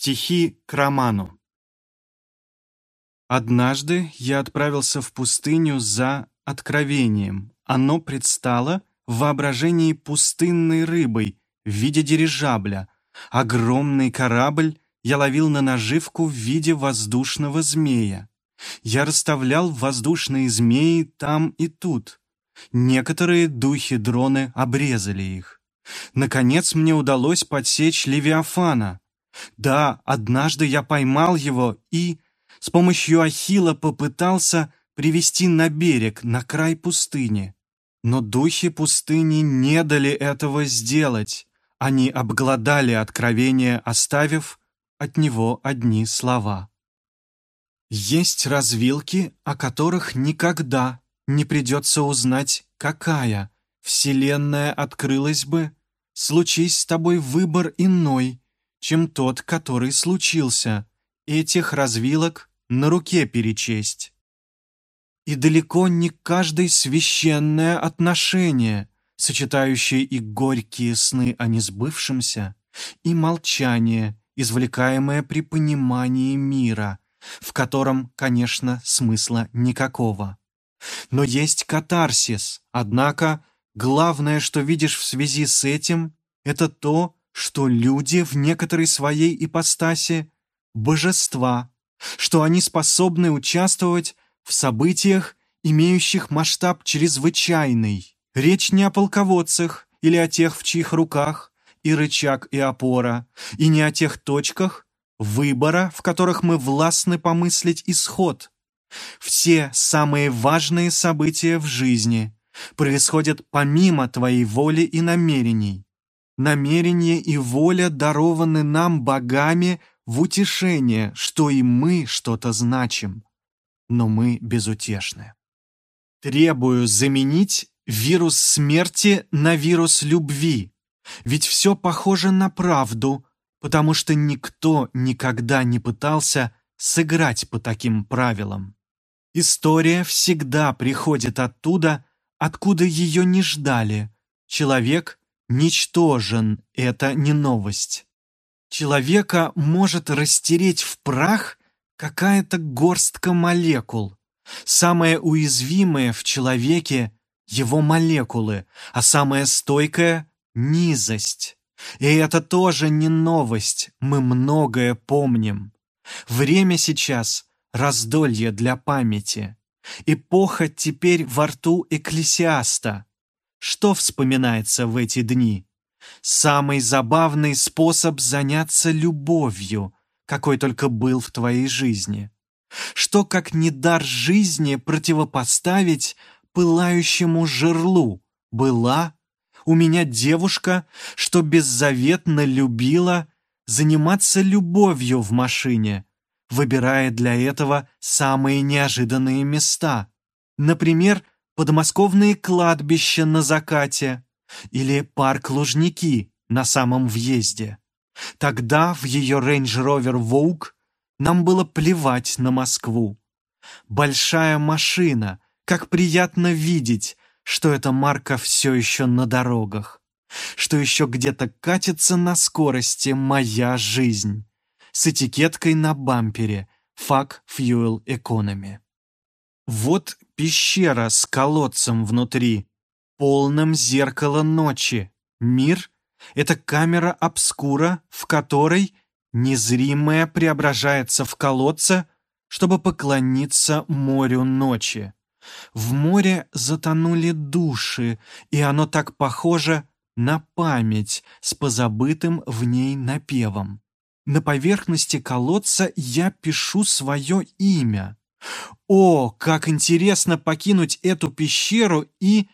Стихи к роману. Однажды я отправился в пустыню за откровением. Оно предстало в воображении пустынной рыбой в виде дирижабля. Огромный корабль я ловил на наживку в виде воздушного змея. Я расставлял воздушные змеи там и тут. Некоторые духи-дроны обрезали их. Наконец мне удалось подсечь Левиафана — да, однажды я поймал его и с помощью Ахила попытался привести на берег, на край пустыни. Но духи пустыни не дали этого сделать. Они обглодали откровение, оставив от него одни слова. Есть развилки, о которых никогда не придется узнать, какая Вселенная открылась бы, случись с тобой выбор иной, чем тот, который случился, этих развилок на руке перечесть. И далеко не каждое священное отношение, сочетающее и горькие сны о несбывшемся, и молчание, извлекаемое при понимании мира, в котором, конечно, смысла никакого. Но есть катарсис, однако главное, что видишь в связи с этим, это то, что люди в некоторой своей ипостаси – божества, что они способны участвовать в событиях, имеющих масштаб чрезвычайный. Речь не о полководцах или о тех, в чьих руках и рычаг, и опора, и не о тех точках выбора, в которых мы властны помыслить исход. Все самые важные события в жизни происходят помимо твоей воли и намерений намерение и воля дарованы нам богами в утешение, что и мы что-то значим, но мы безутешны. Требую заменить вирус смерти на вирус любви, ведь все похоже на правду, потому что никто никогда не пытался сыграть по таким правилам. История всегда приходит оттуда, откуда ее не ждали. Человек ничтожен, это не новость. Человека может растереть в прах какая-то горстка молекул. Самое уязвимое в человеке — его молекулы, а самое стойкое — низость. И это тоже не новость, мы многое помним. Время сейчас — раздолье для памяти. Эпоха теперь во рту экклесиаста — что вспоминается в эти дни? Самый забавный способ заняться любовью, какой только был в твоей жизни. Что, как не дар жизни, противопоставить пылающему жерлу? Была у меня девушка, что беззаветно любила заниматься любовью в машине, выбирая для этого самые неожиданные места. Например, подмосковные кладбища на закате или парк Лужники на самом въезде. Тогда в ее Range Rover Vogue нам было плевать на Москву. Большая машина, как приятно видеть, что эта марка все еще на дорогах, что еще где-то катится на скорости моя жизнь с этикеткой на бампере «Fuck Fuel Economy». Вот пещера с колодцем внутри, полным зеркало ночи. Мир — это камера обскура, в которой незримое преображается в колодце, чтобы поклониться морю ночи. В море затонули души, и оно так похоже на память с позабытым в ней напевом. На поверхности колодца я пишу свое имя. О, как интересно покинуть эту пещеру и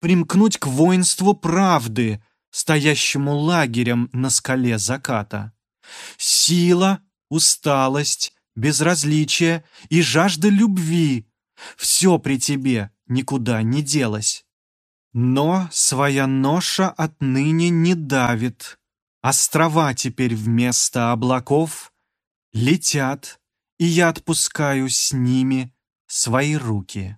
примкнуть к воинству правды, стоящему лагерем на скале заката. Сила, усталость, безразличие и жажда любви — все при тебе никуда не делось. Но своя ноша отныне не давит. Острова теперь вместо облаков летят и я отпускаю с ними свои руки.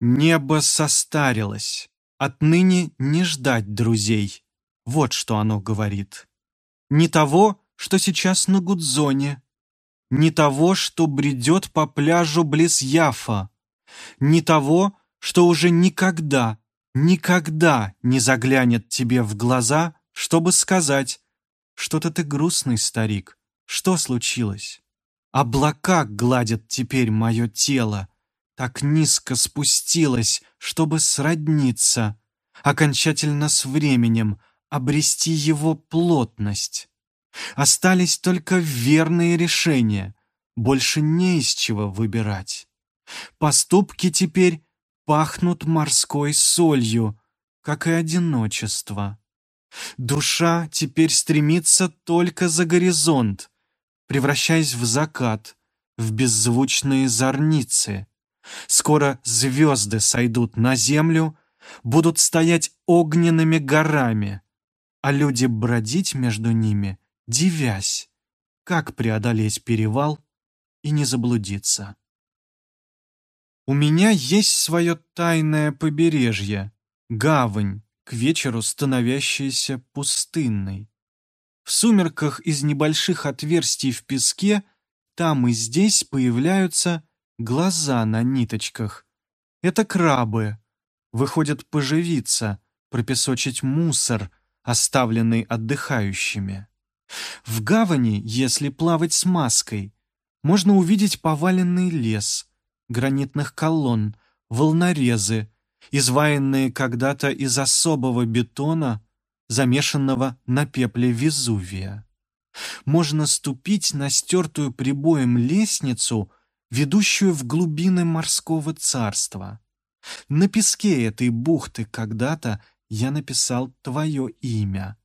Небо состарилось, отныне не ждать друзей. Вот что оно говорит. Не того, что сейчас на Гудзоне, ни того, что бредет по пляжу близ Яфа, ни того, что уже никогда, никогда не заглянет тебе в глаза, чтобы сказать, что-то ты грустный, старик, что случилось? Облака гладят теперь мое тело, так низко спустилось, чтобы сродниться, окончательно с временем обрести его плотность. Остались только верные решения, больше не из чего выбирать. Поступки теперь пахнут морской солью, как и одиночество. Душа теперь стремится только за горизонт, превращаясь в закат, в беззвучные зорницы. Скоро звезды сойдут на землю, будут стоять огненными горами, а люди бродить между ними, дивясь, как преодолеть перевал и не заблудиться. У меня есть свое тайное побережье, гавань, к вечеру становящаяся пустынной. В сумерках из небольших отверстий в песке там и здесь появляются глаза на ниточках. Это крабы. Выходят поживиться, пропесочить мусор, оставленный отдыхающими. В гавани, если плавать с маской, можно увидеть поваленный лес, гранитных колонн, волнорезы, изваянные когда-то из особого бетона, замешанного на пепле Везувия. Можно ступить на стертую прибоем лестницу, ведущую в глубины морского царства. На песке этой бухты когда-то я написал твое имя.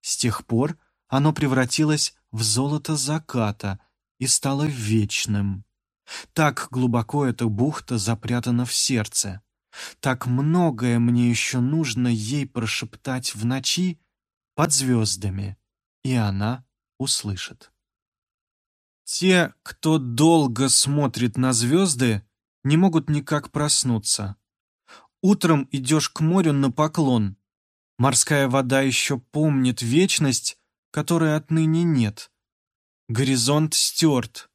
С тех пор оно превратилось в золото заката и стало вечным. Так глубоко эта бухта запрятана в сердце. Так многое мне еще нужно ей прошептать в ночи под звездами, и она услышит. Те, кто долго смотрит на звезды, не могут никак проснуться. Утром идешь к морю на поклон. Морская вода еще помнит вечность, которой отныне нет. Горизонт стерт.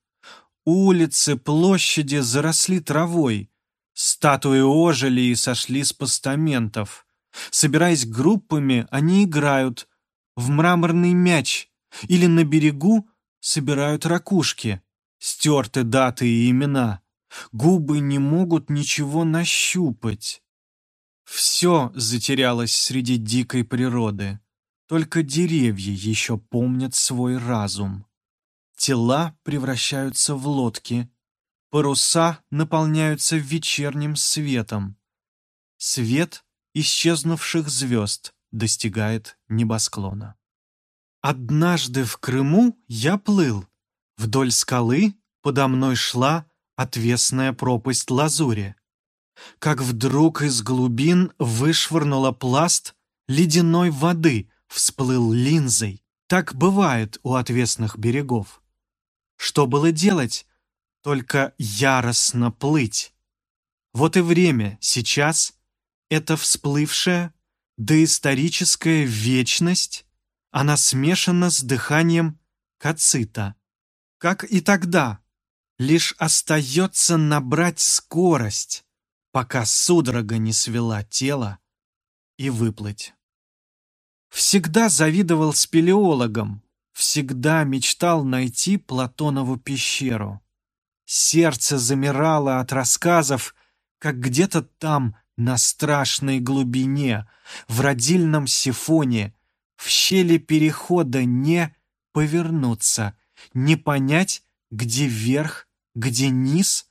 Улицы, площади заросли травой. Статуи ожили и сошли с постаментов. Собираясь группами, они играют в мраморный мяч или на берегу собирают ракушки. Стерты даты и имена. Губы не могут ничего нащупать. Все затерялось среди дикой природы. Только деревья еще помнят свой разум. Тела превращаются в лодки, Паруса наполняются вечерним светом. Свет исчезнувших звезд достигает небосклона. Однажды в Крыму я плыл. Вдоль скалы подо мной шла отвесная пропасть лазури. Как вдруг из глубин вышвырнула пласт ледяной воды, всплыл линзой. Так бывает у отвесных берегов. Что было делать? Только яростно плыть. Вот и время сейчас — это всплывшая доисторическая вечность, она смешана с дыханием кацита. Как и тогда, лишь остается набрать скорость, пока судорога не свела тело, и выплыть. Всегда завидовал спелеологам, всегда мечтал найти Платонову пещеру. Сердце замирало от рассказов, как где-то там, на страшной глубине, в родильном сифоне, в щели перехода не повернуться, не понять, где верх, где низ,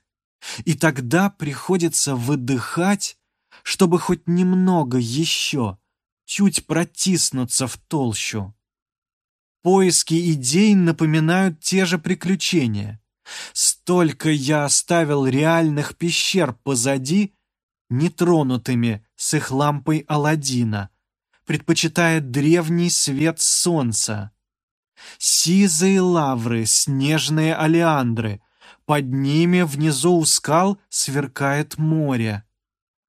и тогда приходится выдыхать, чтобы хоть немного еще, чуть протиснуться в толщу. Поиски идей напоминают те же приключения. Столько я оставил реальных пещер позади, нетронутыми с их лампой Аладдина, предпочитая древний свет солнца. Сизые лавры, снежные алиандры, под ними внизу у скал сверкает море.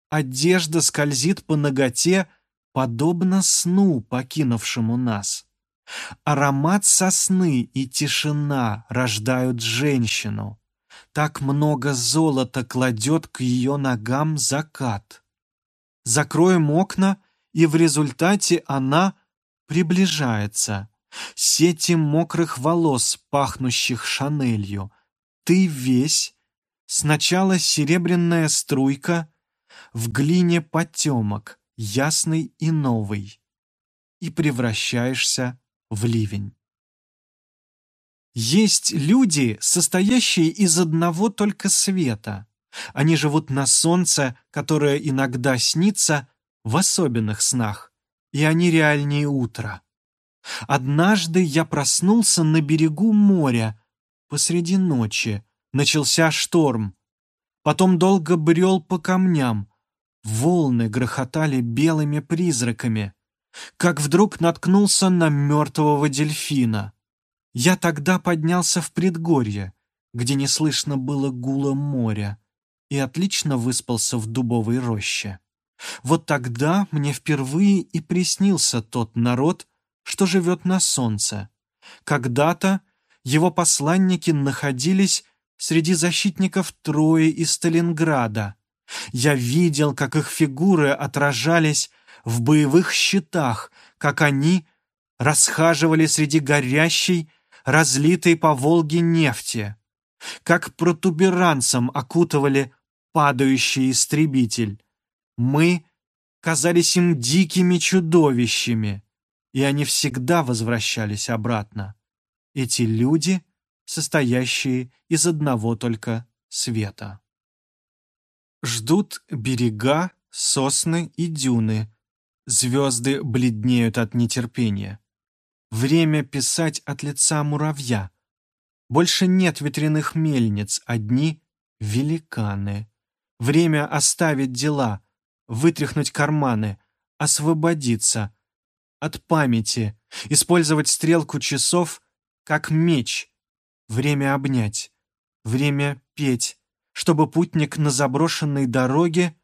Одежда скользит по ноготе, подобно сну, покинувшему нас. Аромат сосны и тишина рождают женщину. Так много золота кладет к ее ногам закат. Закроем окна, и в результате она приближается. Сети мокрых волос, пахнущих шанелью. Ты весь. Сначала серебряная струйка, в глине потемок, ясный и новый. И превращаешься в ливень. Есть люди, состоящие из одного только света. Они живут на солнце, которое иногда снится в особенных снах, и они реальнее утра. Однажды я проснулся на берегу моря посреди ночи. Начался шторм. Потом долго брел по камням. Волны грохотали белыми призраками. Как вдруг наткнулся на мертвого дельфина. Я тогда поднялся в предгорье, где не слышно было гула моря, и отлично выспался в дубовой роще. Вот тогда мне впервые и приснился тот народ, что живет на солнце. Когда-то его посланники находились среди защитников Трои и Сталинграда. Я видел, как их фигуры отражались в боевых щитах, как они расхаживали среди горящей, разлитой по Волге нефти, как протуберанцем окутывали падающий истребитель. Мы казались им дикими чудовищами, и они всегда возвращались обратно. Эти люди, состоящие из одного только света. Ждут берега, сосны и дюны. Звезды бледнеют от нетерпения. Время писать от лица муравья. Больше нет ветряных мельниц, одни великаны. Время оставить дела, вытряхнуть карманы, освободиться, от памяти, использовать стрелку часов как меч. Время обнять, время петь, чтобы путник на заброшенной дороге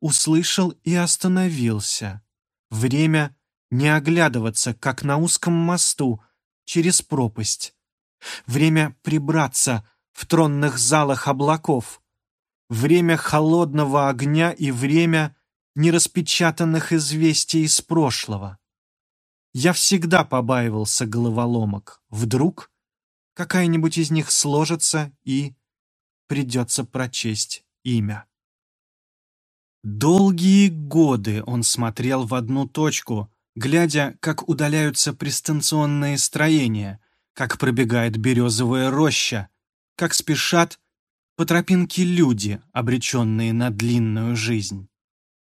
услышал и остановился. Время не оглядываться, как на узком мосту, через пропасть. Время прибраться в тронных залах облаков. Время холодного огня и время нераспечатанных известий из прошлого. Я всегда побаивался головоломок. Вдруг какая-нибудь из них сложится и придется прочесть имя. Долгие годы он смотрел в одну точку, глядя, как удаляются пристанционные строения, как пробегает березовая роща, как спешат по тропинке люди, обреченные на длинную жизнь.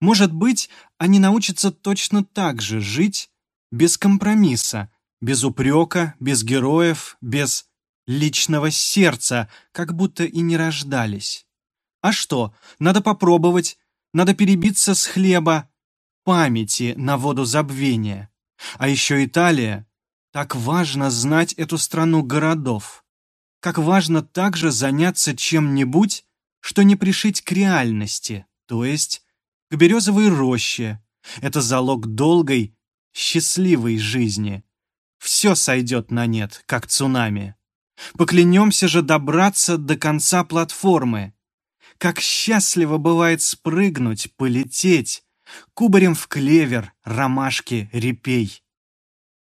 Может быть, они научатся точно так же жить, без компромисса, без упрека, без героев, без личного сердца, как будто и не рождались. А что, надо попробовать, надо перебиться с хлеба памяти на воду забвения. А еще Италия. Так важно знать эту страну городов. Как важно также заняться чем-нибудь, что не пришить к реальности, то есть к березовой роще. Это залог долгой счастливой жизни. Все сойдет на нет, как цунами. Поклянемся же добраться до конца платформы. Как счастливо бывает спрыгнуть, полететь, кубарем в клевер, ромашки, репей.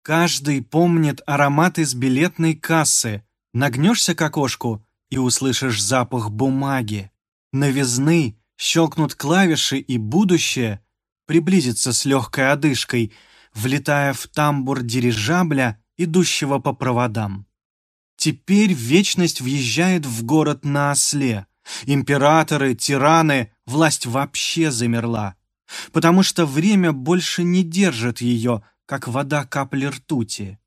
Каждый помнит аромат из билетной кассы. Нагнешься к окошку и услышишь запах бумаги. Новизны, щелкнут клавиши и будущее приблизится с легкой одышкой — влетая в тамбур дирижабля, идущего по проводам. Теперь вечность въезжает в город на осле. Императоры, тираны, власть вообще замерла. Потому что время больше не держит ее, как вода капли ртути.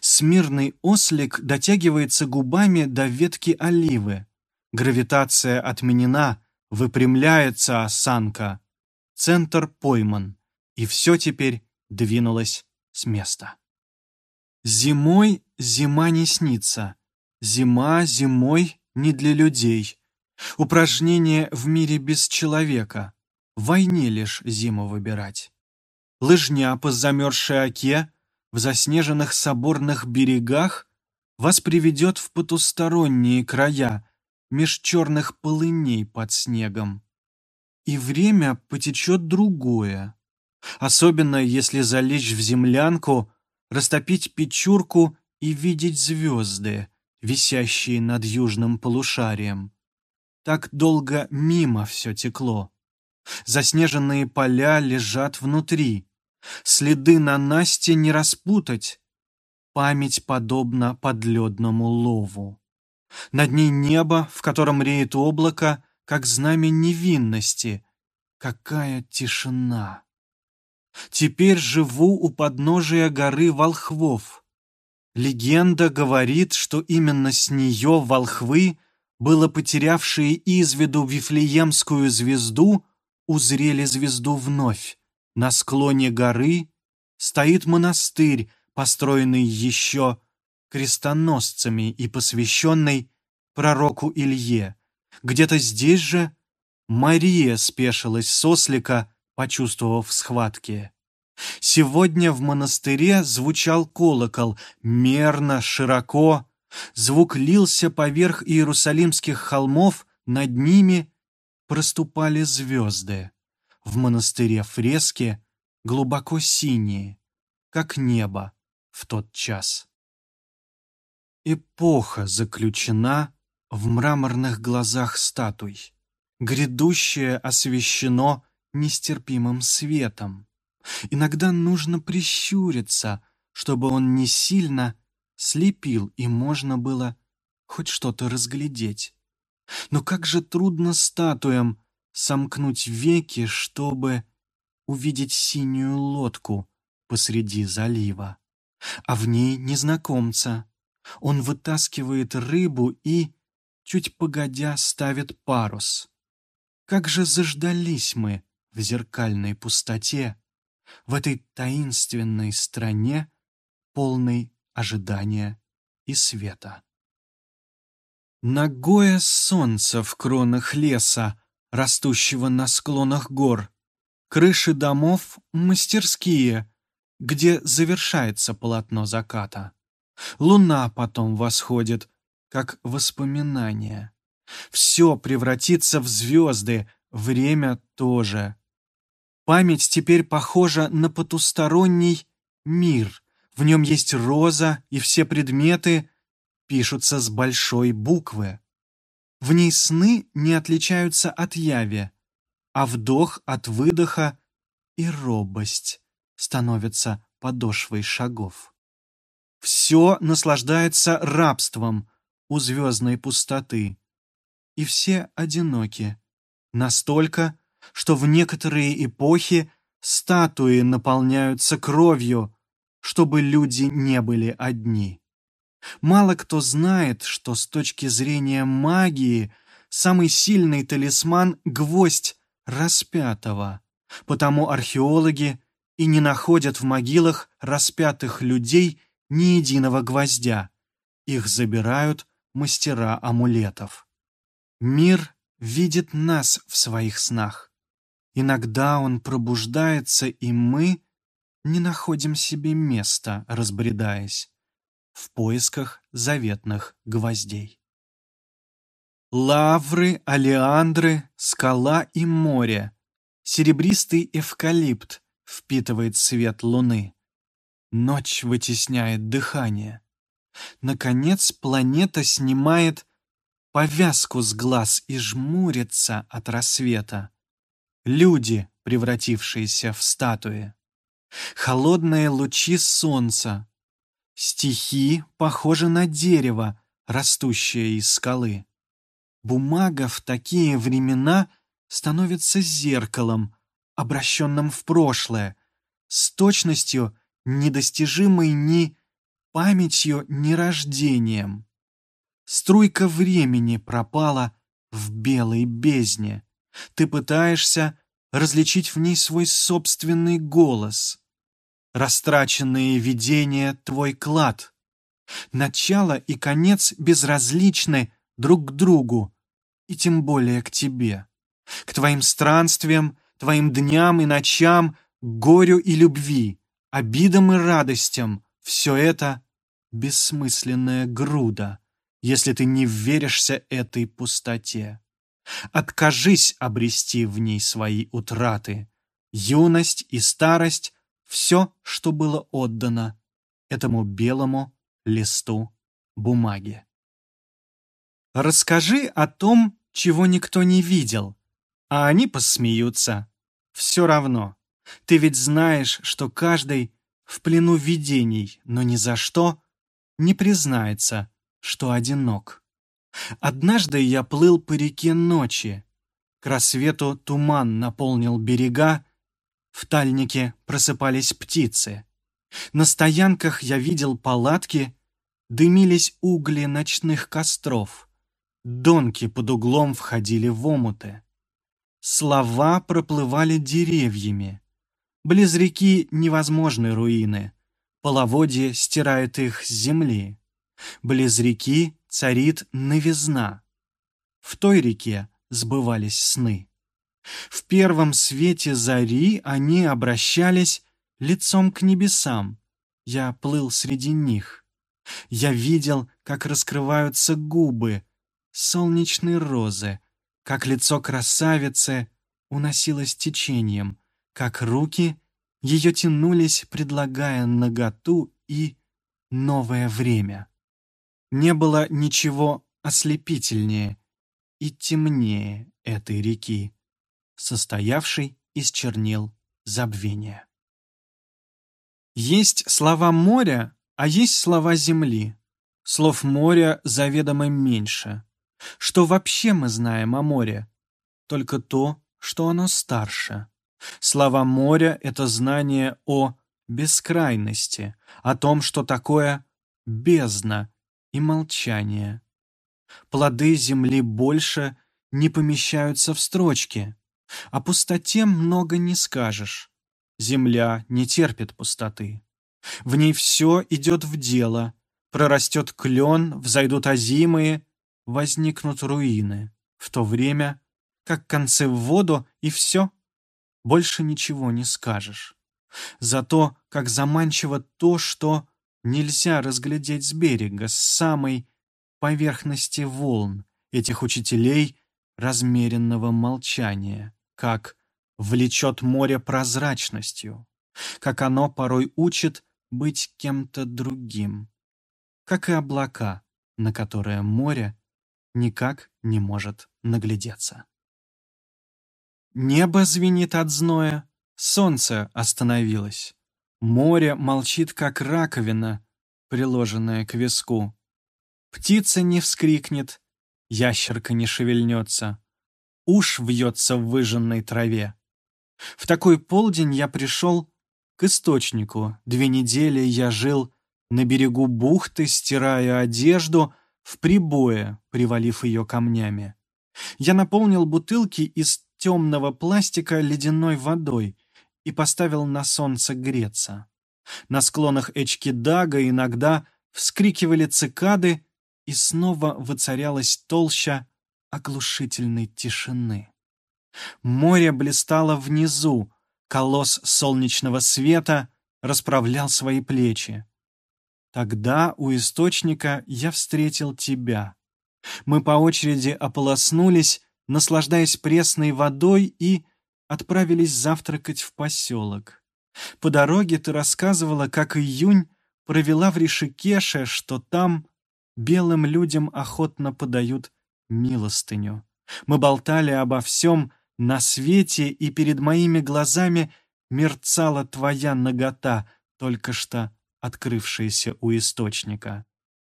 Смирный ослик дотягивается губами до ветки оливы. Гравитация отменена, выпрямляется осанка. Центр пойман. И все теперь двинулась с места. Зимой зима не снится. Зима зимой не для людей. Упражнение в мире без человека. В войне лишь зиму выбирать. Лыжня по замерзшей оке, в заснеженных соборных берегах вас приведет в потусторонние края, меж черных полыней под снегом. И время потечет другое, особенно если залечь в землянку, растопить печурку и видеть звезды, висящие над южным полушарием. Так долго мимо все текло. Заснеженные поля лежат внутри. Следы на Насте не распутать. Память подобна подледному лову. Над ней небо, в котором реет облако, как знамя невинности. Какая тишина! Теперь живу у подножия горы Волхвов. Легенда говорит, что именно с нее волхвы, было потерявшие из виду Вифлеемскую звезду, узрели звезду вновь. На склоне горы стоит монастырь, построенный еще крестоносцами и посвященный пророку Илье. Где-то здесь же Мария спешилась с ослика, почувствовав схватки. Сегодня в монастыре звучал колокол, мерно, широко. Звук лился поверх иерусалимских холмов, над ними проступали звезды. В монастыре фрески глубоко синие, как небо в тот час. Эпоха заключена в мраморных глазах статуй. Грядущее освещено нестерпимым светом. Иногда нужно прищуриться, чтобы он не сильно слепил и можно было хоть что-то разглядеть. Но как же трудно статуям сомкнуть веки, чтобы увидеть синюю лодку посреди залива, а в ней незнакомца. Он вытаскивает рыбу и, чуть погодя, ставит парус. Как же заждались мы в зеркальной пустоте, в этой таинственной стране, полной ожидания и света. Ногое солнце в кронах леса, растущего на склонах гор, крыши домов — мастерские, где завершается полотно заката. Луна потом восходит, как воспоминание. Все превратится в звезды, время тоже. Память теперь похожа на потусторонний мир. В нем есть роза, и все предметы пишутся с большой буквы. В ней сны не отличаются от яви, а вдох от выдоха и робость становятся подошвой шагов. Все наслаждается рабством у звездной пустоты, и все одиноки, настолько, что в некоторые эпохи статуи наполняются кровью, чтобы люди не были одни. Мало кто знает, что с точки зрения магии самый сильный талисман — гвоздь распятого, потому археологи и не находят в могилах распятых людей ни единого гвоздя. Их забирают мастера амулетов. Мир видит нас в своих снах. Иногда он пробуждается, и мы не находим себе места, разбредаясь в поисках заветных гвоздей. Лавры, алиандры, скала и море, серебристый эвкалипт впитывает свет луны. Ночь вытесняет дыхание. Наконец планета снимает повязку с глаз и жмурится от рассвета. Люди, превратившиеся в статуи. Холодные лучи солнца, Стихи похожи на дерево, растущее из скалы. Бумага в такие времена становится зеркалом, обращенным в прошлое, с точностью, недостижимой ни памятью, ни рождением. Струйка времени пропала в белой бездне. Ты пытаешься различить в ней свой собственный голос. Растраченные видения — твой клад. Начало и конец безразличны друг к другу, и тем более к тебе. К твоим странствиям, твоим дням и ночам, горю и любви, обидам и радостям, все это — бессмысленная груда, если ты не веришься этой пустоте. Откажись обрести в ней свои утраты. Юность и старость — все, что было отдано этому белому листу бумаги. Расскажи о том, чего никто не видел, а они посмеются. Все равно. Ты ведь знаешь, что каждый в плену видений, но ни за что не признается, что одинок. Однажды я плыл по реке ночи. К рассвету туман наполнил берега, в тальнике просыпались птицы. На стоянках я видел палатки, дымились угли ночных костров. Донки под углом входили в омуты. Слова проплывали деревьями. Близ реки невозможны руины. Половодье стирает их с земли. Близ реки царит новизна. В той реке сбывались сны. В первом свете зари они обращались лицом к небесам. Я плыл среди них. Я видел, как раскрываются губы, солнечные розы, как лицо красавицы уносилось течением, как руки ее тянулись, предлагая наготу и новое время. Не было ничего ослепительнее и темнее этой реки, состоявшей из чернил забвения. Есть слова моря, а есть слова земли. Слов моря заведомо меньше. Что вообще мы знаем о море? Только то, что оно старше. Слова моря — это знание о бескрайности, о том, что такое бездна и молчание. Плоды земли больше не помещаются в строчки. О пустоте много не скажешь. Земля не терпит пустоты. В ней все идет в дело. Прорастет клен, взойдут озимые, возникнут руины. В то время, как концы в воду, и все — больше ничего не скажешь. Зато как заманчиво то, что нельзя разглядеть с берега, с самой поверхности волн этих учителей размеренного молчания, как влечет море прозрачностью, как оно порой учит быть кем-то другим, как и облака, на которые море никак не может наглядеться. Небо звенит от зноя, солнце остановилось. Море молчит, как раковина, приложенная к виску. Птица не вскрикнет, ящерка не шевельнется. Уж вьется в выжженной траве. В такой полдень я пришел к источнику. Две недели я жил на берегу бухты, стирая одежду, в прибое, привалив ее камнями. Я наполнил бутылки из темного пластика ледяной водой и поставил на солнце греться. На склонах Эчкидага иногда вскрикивали цикады, и снова воцарялась толща оглушительной тишины. Море блистало внизу, колосс солнечного света расправлял свои плечи. Тогда у источника я встретил тебя. Мы по очереди ополоснулись, наслаждаясь пресной водой, и отправились завтракать в поселок. По дороге ты рассказывала, как июнь провела в Ришикеше, что там белым людям охотно подают милостыню. Мы болтали обо всем на свете, и перед моими глазами мерцала твоя нагота, только что открывшаяся у источника.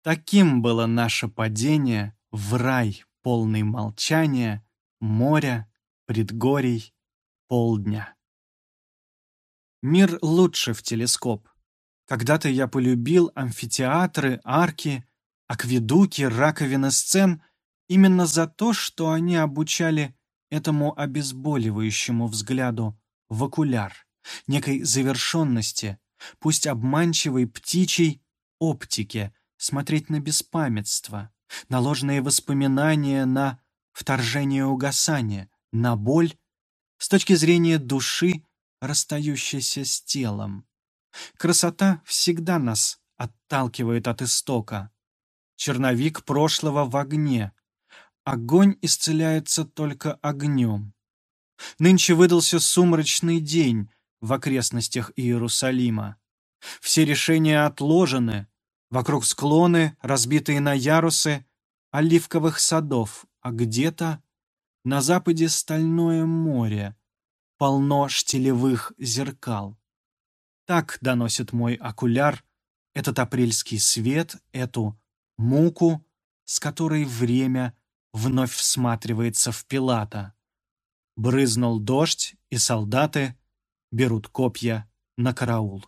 Таким было наше падение в рай полный молчания, моря, предгорий, полдня. Мир лучше в телескоп. Когда-то я полюбил амфитеатры, арки, акведуки, раковины сцен именно за то, что они обучали этому обезболивающему взгляду в окуляр, некой завершенности, пусть обманчивой птичьей оптике, смотреть на беспамятство, на ложные воспоминания, на вторжение угасания, на боль с точки зрения души, расстающейся с телом. Красота всегда нас отталкивает от истока. Черновик прошлого в огне. Огонь исцеляется только огнем. Нынче выдался сумрачный день в окрестностях Иерусалима. Все решения отложены. Вокруг склоны, разбитые на ярусы, оливковых садов, а где-то на западе стальное море, полно штилевых зеркал. Так доносит мой окуляр этот апрельский свет, эту муку, с которой время вновь всматривается в Пилата. Брызнул дождь, и солдаты берут копья на караул.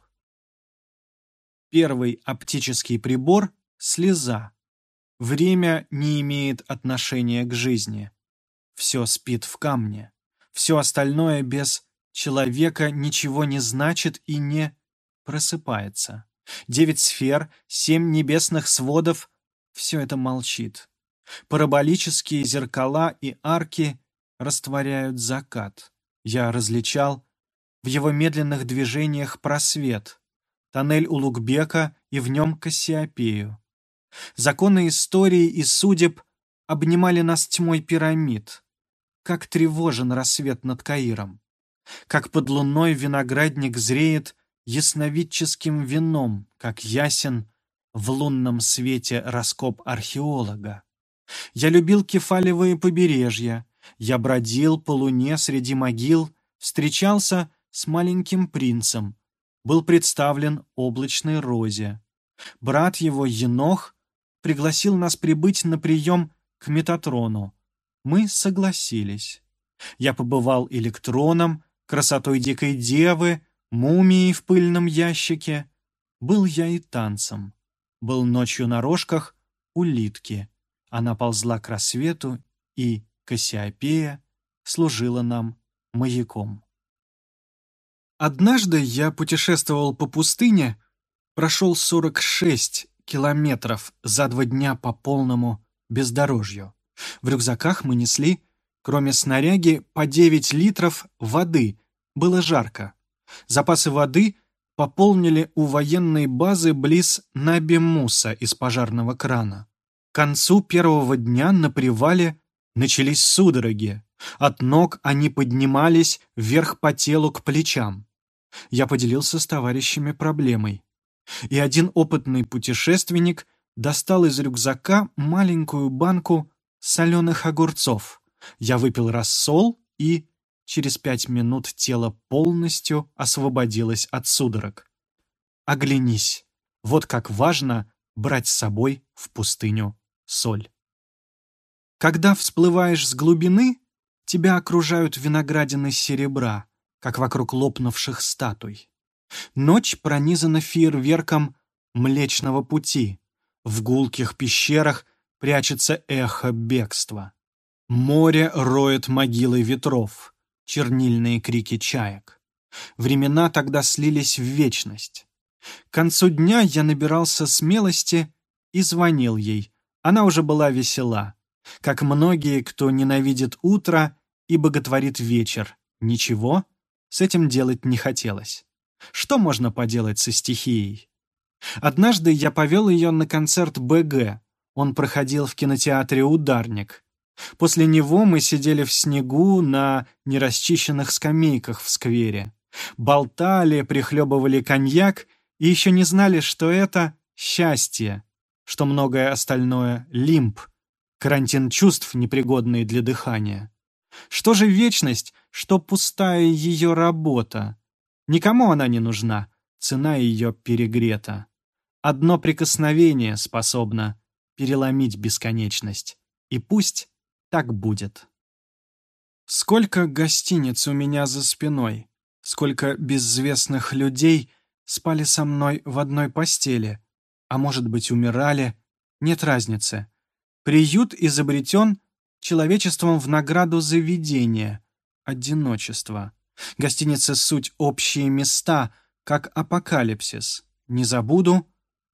Первый оптический прибор — слеза. Время не имеет отношения к жизни. Все спит в камне. Все остальное без человека ничего не значит и не просыпается. Девять сфер, семь небесных сводов — все это молчит. Параболические зеркала и арки растворяют закат. Я различал в его медленных движениях просвет, тоннель Улугбека и в нем Кассиопею. Законы истории и судеб обнимали нас тьмой пирамид. Как тревожен рассвет над Каиром как под луной виноградник зреет ясновидческим вином, как ясен в лунном свете раскоп археолога. Я любил кефалевые побережья, я бродил по луне среди могил, встречался с маленьким принцем, был представлен облачной розе. Брат его, Енох, пригласил нас прибыть на прием к Метатрону. Мы согласились. Я побывал электроном, красотой дикой девы, мумией в пыльном ящике. Был я и танцем. Был ночью на рожках улитки. Она ползла к рассвету, и Кассиопея служила нам маяком. Однажды я путешествовал по пустыне, прошел 46 километров за два дня по полному бездорожью. В рюкзаках мы несли Кроме снаряги, по 9 литров воды. Было жарко. Запасы воды пополнили у военной базы близ Набимуса из пожарного крана. Концу первого дня на привале начались судороги. От ног они поднимались вверх по телу к плечам. Я поделился с товарищами проблемой. И один опытный путешественник достал из рюкзака маленькую банку соленых огурцов. Я выпил рассол, и через пять минут тело полностью освободилось от судорог. Оглянись. Вот как важно брать с собой в пустыню соль. Когда всплываешь с глубины, тебя окружают виноградины серебра, как вокруг лопнувших статуй. Ночь пронизана фейерверком Млечного Пути. В гулких пещерах прячется эхо бегства. Море роет могилы ветров, чернильные крики чаек. Времена тогда слились в вечность. К концу дня я набирался смелости и звонил ей. Она уже была весела. Как многие, кто ненавидит утро и боготворит вечер. Ничего с этим делать не хотелось. Что можно поделать со стихией? Однажды я повел ее на концерт БГ. Он проходил в кинотеатре «Ударник». После него мы сидели в снегу на нерасчищенных скамейках в сквере. Болтали, прихлебывали коньяк и еще не знали, что это счастье, что многое остальное — лимб, карантин чувств, непригодные для дыхания. Что же вечность, что пустая ее работа? Никому она не нужна, цена ее перегрета. Одно прикосновение способно переломить бесконечность. И пусть так будет. Сколько гостиниц у меня за спиной, сколько безвестных людей спали со мной в одной постели, а может быть умирали, нет разницы. Приют изобретен человечеством в награду заведения, одиночество. Гостиницы — суть общие места, как апокалипсис. Не забуду,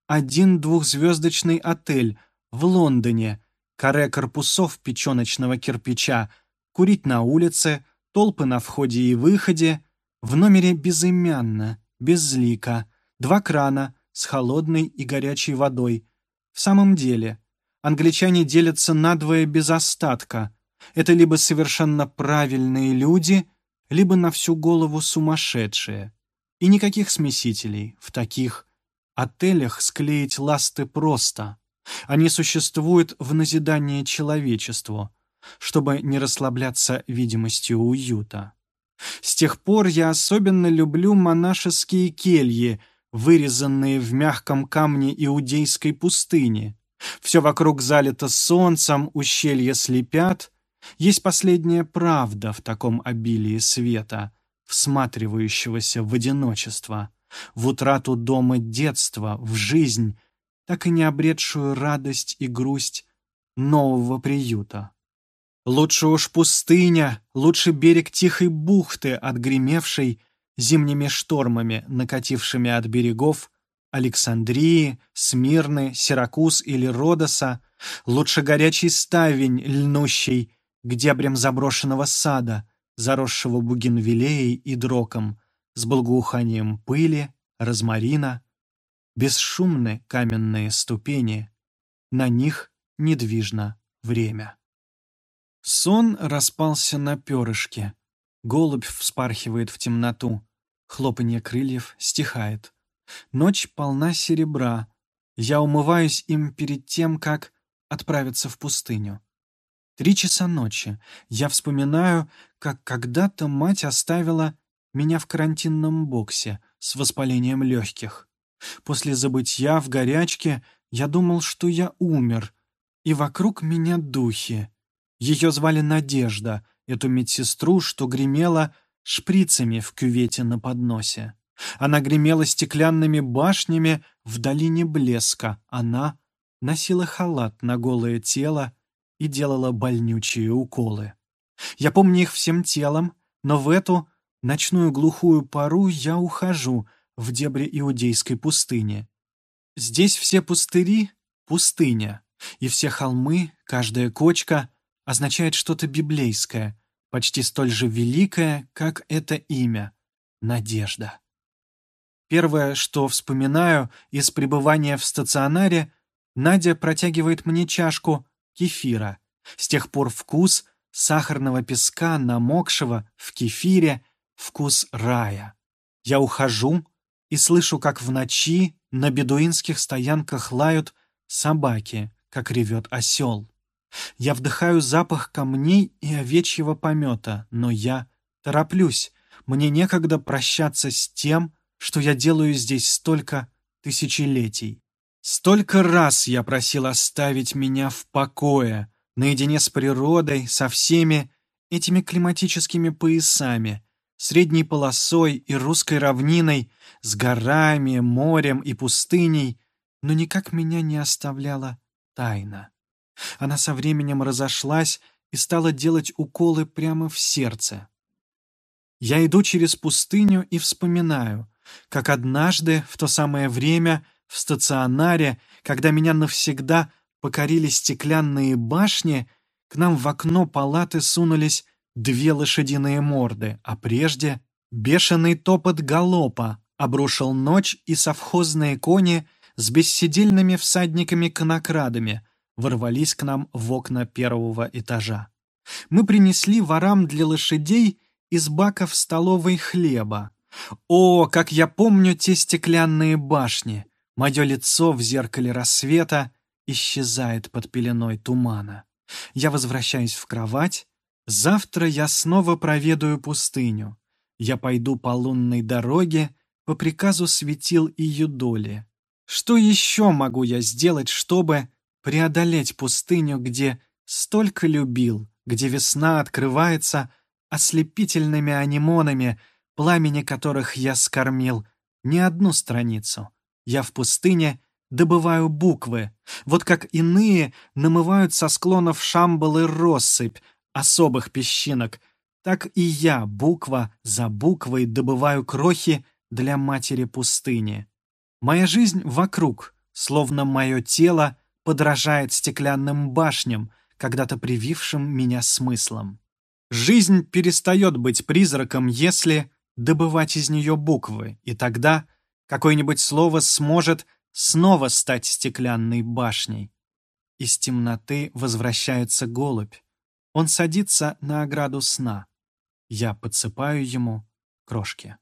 один двухзвездочный отель в Лондоне — каре корпусов печеночного кирпича, курить на улице, толпы на входе и выходе, в номере безымянно, безлико, два крана с холодной и горячей водой. В самом деле, англичане делятся надвое без остатка. Это либо совершенно правильные люди, либо на всю голову сумасшедшие. И никаких смесителей в таких отелях склеить ласты просто. Они существуют в назидание человечеству, чтобы не расслабляться видимостью уюта. С тех пор я особенно люблю монашеские кельи, вырезанные в мягком камне иудейской пустыни. Все вокруг залито солнцем, ущелья слепят. Есть последняя правда в таком обилии света, всматривающегося в одиночество, в утрату дома детства, в жизнь, так и не обретшую радость и грусть нового приюта. Лучше уж пустыня, лучше берег тихой бухты, отгремевшей зимними штормами, накатившими от берегов Александрии, Смирны, Сиракуз или Родоса, лучше горячий ставень, льнущий к дебрям заброшенного сада, заросшего бугенвилеей и дроком, с благоуханием пыли, розмарина, бесшумны каменные ступени, на них недвижно время. Сон распался на перышке. Голубь вспархивает в темноту. Хлопанье крыльев стихает. Ночь полна серебра. Я умываюсь им перед тем, как отправиться в пустыню. Три часа ночи. Я вспоминаю, как когда-то мать оставила меня в карантинном боксе с воспалением легких. После забытья в горячке я думал, что я умер, и вокруг меня духи. Ее звали Надежда, эту медсестру, что гремела шприцами в кювете на подносе. Она гремела стеклянными башнями в долине блеска. Она носила халат на голое тело и делала больнючие уколы. Я помню их всем телом, но в эту ночную глухую пару я ухожу в дебри иудейской пустыни. Здесь все пустыри — пустыня, и все холмы, каждая кочка означает что-то библейское, почти столь же великое, как это имя — надежда. Первое, что вспоминаю из пребывания в стационаре, Надя протягивает мне чашку кефира. С тех пор вкус сахарного песка, намокшего в кефире, вкус рая. Я ухожу и слышу, как в ночи на бедуинских стоянках лают собаки, как ревет осел. Я вдыхаю запах камней и овечьего помета, но я тороплюсь. Мне некогда прощаться с тем, что я делаю здесь столько тысячелетий. Столько раз я просил оставить меня в покое, наедине с природой, со всеми этими климатическими поясами, средней полосой и русской равниной, с горами, морем и пустыней, но никак меня не оставляла тайна. Она со временем разошлась и стала делать уколы прямо в сердце. Я иду через пустыню и вспоминаю, как однажды, в то самое время, в стационаре, когда меня навсегда покорили стеклянные башни, к нам в окно палаты сунулись две лошадиные морды, а прежде бешеный топот галопа обрушил ночь и совхозные кони с бессидельными всадниками-конокрадами — ворвались к нам в окна первого этажа. Мы принесли ворам для лошадей из баков столовой хлеба. О, как я помню те стеклянные башни! Мое лицо в зеркале рассвета исчезает под пеленой тумана. Я возвращаюсь в кровать. Завтра я снова проведаю пустыню. Я пойду по лунной дороге по приказу светил и юдоли. Что еще могу я сделать, чтобы преодолеть пустыню, где столько любил, где весна открывается ослепительными анимонами, пламени которых я скормил не одну страницу. Я в пустыне добываю буквы, вот как иные намывают со склонов шамбалы россыпь особых песчинок, так и я буква за буквой добываю крохи для матери пустыни. Моя жизнь вокруг, словно мое тело подражает стеклянным башням, когда-то привившим меня смыслом. Жизнь перестает быть призраком, если добывать из нее буквы, и тогда Какое-нибудь слово сможет снова стать стеклянной башней. Из темноты возвращается голубь. Он садится на ограду сна. Я подсыпаю ему крошки.